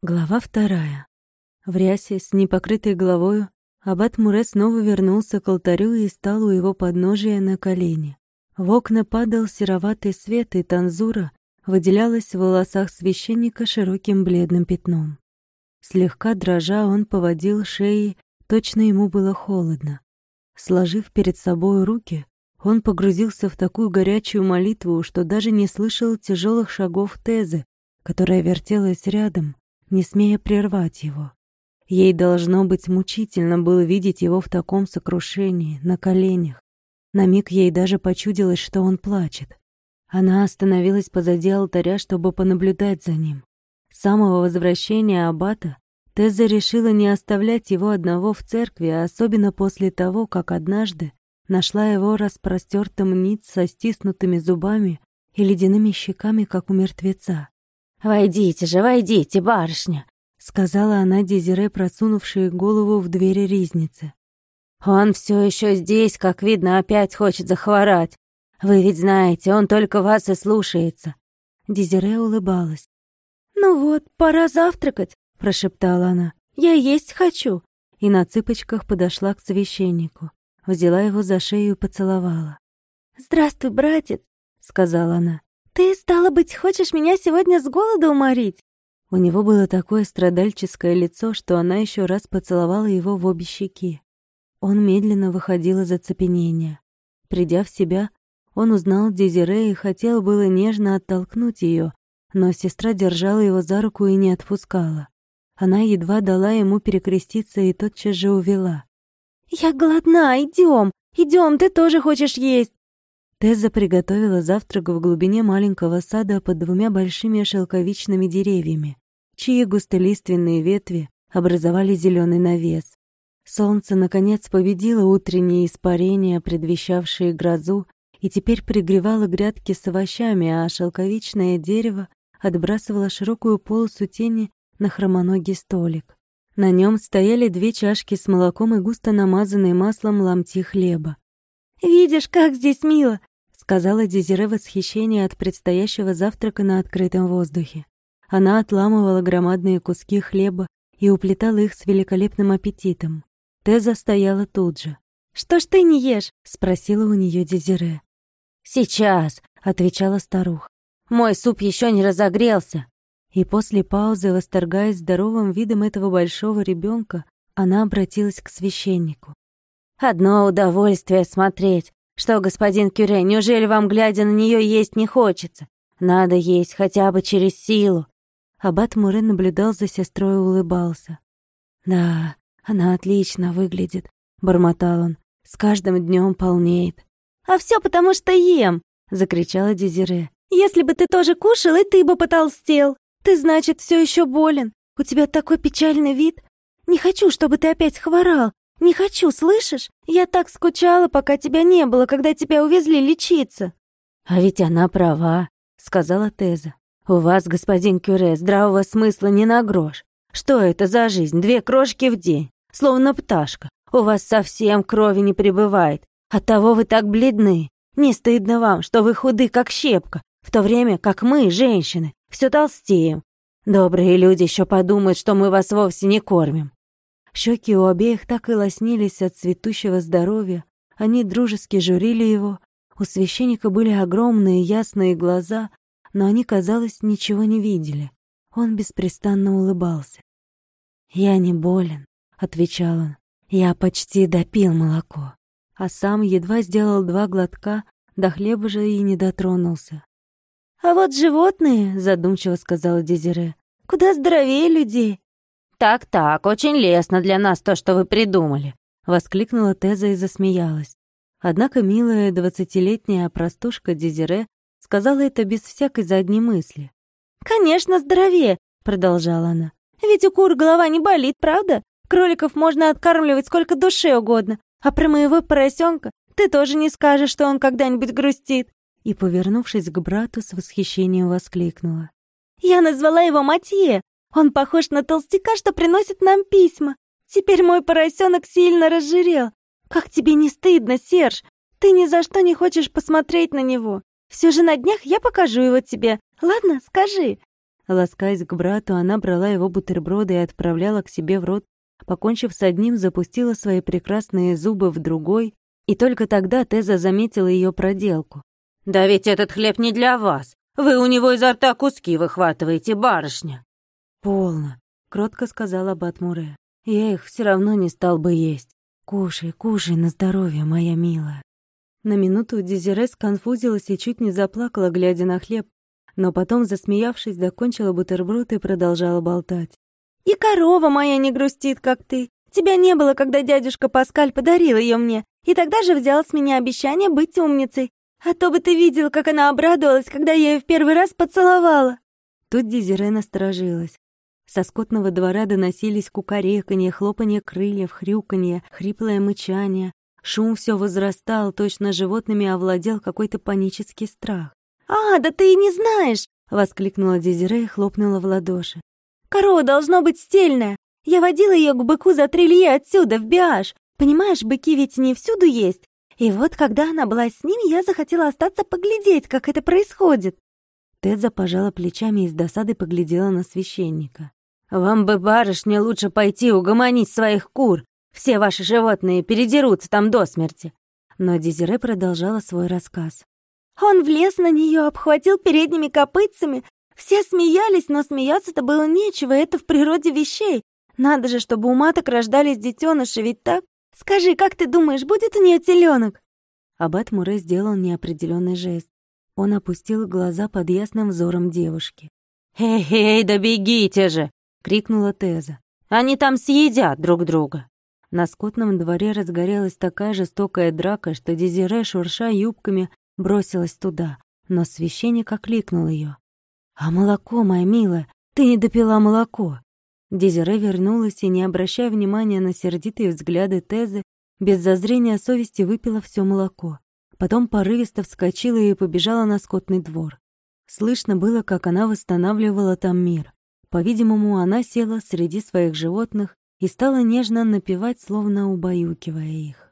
Глава вторая. В рясе с непокрытой головою аббат Муре снова вернулся к алтарю и стал у его подножия на колени. В окна падал сероватый свет, и танзура выделялась в волосах священника широким бледным пятном. Слегка дрожа, он поводил шеей, точно ему было холодно. Сложив перед собой руки, он погрузился в такую горячую молитву, что даже не слышал тяжелых шагов Тезы, которая вертелась рядом, не смея прервать его. Ей должно быть мучительно было видеть его в таком сокрушении, на коленях. На миг ей даже почудилось, что он плачет. Она остановилась позади алтаря, чтобы понаблюдать за ним. С самого возвращения аббата Теза решила не оставлять его одного в церкви, особенно после того, как однажды нашла его распростертым ниц со стиснутыми зубами и ледяными щеками, как у мертвеца. «Войдите же, войдите, барышня!» — сказала она Дезире, просунувшей голову в двери ризницы. «Он все еще здесь, как видно, опять хочет захворать. Вы ведь знаете, он только вас и слушается». Дезире улыбалась. «Ну вот, пора завтракать», — прошептала она. «Я есть хочу». И на цыпочках подошла к священнику, взяла его за шею и поцеловала. «Здравствуй, братец», — сказала она. «Ты, стало быть, хочешь меня сегодня с голоду уморить?» У него было такое страдальческое лицо, что она еще раз поцеловала его в обе щеки. Он медленно выходил из оцепенения. Придя в себя, он узнал Дезире и хотел было нежно оттолкнуть ее, но сестра держала его за руку и не отпускала. Она едва дала ему перекреститься и тотчас же увела. «Я голодна, идем, идем, ты тоже хочешь есть!» Теза приготовила завтрак в глубине маленького сада под двумя большими шелковичными деревьями, чьи густолиственные ветви образовали зеленый навес. Солнце, наконец, победило утренние испарения, предвещавшие грозу, и теперь пригревало грядки с овощами, а шелковичное дерево отбрасывало широкую полосу тени на хромоногий столик. На нем стояли две чашки с молоком и густо намазанные маслом ломти хлеба. «Видишь, как здесь мило!» Сказала Дезире в восхищении от предстоящего завтрака на открытом воздухе. Она отламывала громадные куски хлеба и уплетала их с великолепным аппетитом. Теза стояла тут же. «Что ж ты не ешь?» — спросила у нее Дезире. «Сейчас», — отвечала старуха. «Мой суп еще не разогрелся». И после паузы, восторгаясь здоровым видом этого большого ребенка, она обратилась к священнику. «Одно удовольствие смотреть, что, господин Кюре, неужели вам, глядя на нее, есть не хочется? Надо есть хотя бы через силу. Аббат Муре наблюдал за сестрой и улыбался. «Да, она отлично выглядит», — бормотал он. «С каждым днем полнеет». «А все потому, что ем!» — закричала Дезире. «Если бы ты тоже кушал, и ты бы потолстел. Ты, значит, все еще болен. У тебя такой печальный вид. Не хочу, чтобы ты опять хворал. «Не хочу, слышишь? Я так скучала, пока тебя не было, когда тебя увезли лечиться». «А ведь она права», — сказала Теза. «У вас, господин Кюре, здравого смысла не на грош. Что это за жизнь? Две крошки в день, словно пташка. У вас совсем крови не прибывает. Оттого вы так бледны. Не стыдно вам, что вы худы, как щепка, в то время как мы, женщины, все толстеем. Добрые люди еще подумают, что мы вас вовсе не кормим. Щеки у обеих так и лоснились от цветущего здоровья. Они дружески журили его. У священника были огромные ясные глаза, но они, казалось, ничего не видели. Он беспрестанно улыбался. «Я не болен», — отвечал он. «Я почти допил молоко». А сам едва сделал два глотка, до хлеба же и не дотронулся. «А вот животные», — задумчиво сказала Дезире, — «куда здоровее людей. «Так-так, очень лестно для нас то, что вы придумали», — воскликнула Теза и засмеялась. Однако милая двадцатилетняя простушка Дезире сказала это без всякой задней мысли. «Конечно, здоровее», — продолжала она. «Ведь у кур голова не болит, правда? Кроликов можно откармливать сколько душе угодно. А про моего поросенка ты тоже не скажешь, что он когда-нибудь грустит». И, повернувшись к брату, с восхищением воскликнула. «Я назвала его Матье, он похож на толстяка, что приносит нам письма. Теперь мой поросенок сильно разжирел. Как тебе не стыдно, Серж? Ты ни за что не хочешь посмотреть на него. Все же на днях я покажу его тебе. Ладно, скажи. Ласкаясь к брату, она брала его бутерброды и отправляла к себе в рот. Покончив с одним, запустила свои прекрасные зубы в другой, и только тогда Теза заметила ее проделку. «Да ведь этот хлеб не для вас. Вы у него изо рта куски выхватываете, барышня!» «Полно», — кротко сказала Батмуре. «Я их все равно не стал бы есть. Кушай, кушай на здоровье, моя милая». На минуту Дезире сконфузилась и чуть не заплакала, глядя на хлеб, но потом, засмеявшись, закончила бутерброд и продолжала болтать. «И корова моя не грустит, как ты. Тебя не было, когда дядюшка Паскаль подарил ее мне, и тогда же взял с меня обещание быть умницей. А то бы ты видел, как она обрадовалась, когда я ее в первый раз поцеловала». Тут Дезире насторожилась. Со скотного двора доносились кукареканье, хлопанье крыльев, хрюканье, хриплое мычание. Шум все возрастал, точно животными овладел какой-то панический страх. «А, да ты и не знаешь!» — воскликнула Дезире и хлопнула в ладоши. «Корова должно быть стельная. Я водила ее к быку за три лье отсюда, в Биаш. Понимаешь, быки ведь не всюду есть. И вот, когда она была с ними, я захотела остаться поглядеть, как это происходит. Тедза пожала плечами и с досадой поглядела на священника. «Вам бы, барышня, лучше пойти угомонить своих кур. Все ваши животные передерутся там до смерти». Но Дезире продолжала свой рассказ. «Он влез на нее, обхватил передними копытцами. Все смеялись, но смеяться-то было нечего, это в природе вещей. Надо же, чтобы у маток рождались детеныши, ведь так? Скажи, как ты думаешь, будет у нее теленок? Аббат Муре сделал неопределенный жест. Он опустил глаза под ясным взором девушки. «Эй-эй, да бегите же!» — крикнула Теза. «Они там съедят друг друга!» На скотном дворе разгорелась такая жестокая драка, что Дезире, шурша юбками, бросилась туда, но священник окликнул ее. «А молоко, моя милая, ты не допила молоко!» Дезире вернулась и, не обращая внимания на сердитые взгляды Тезы, без зазрения совести выпила все молоко. Потом порывисто вскочила и побежала на скотный двор. Слышно было, как она восстанавливала там мир. По-видимому, она села среди своих животных и стала нежно напевать, словно убаюкивая их.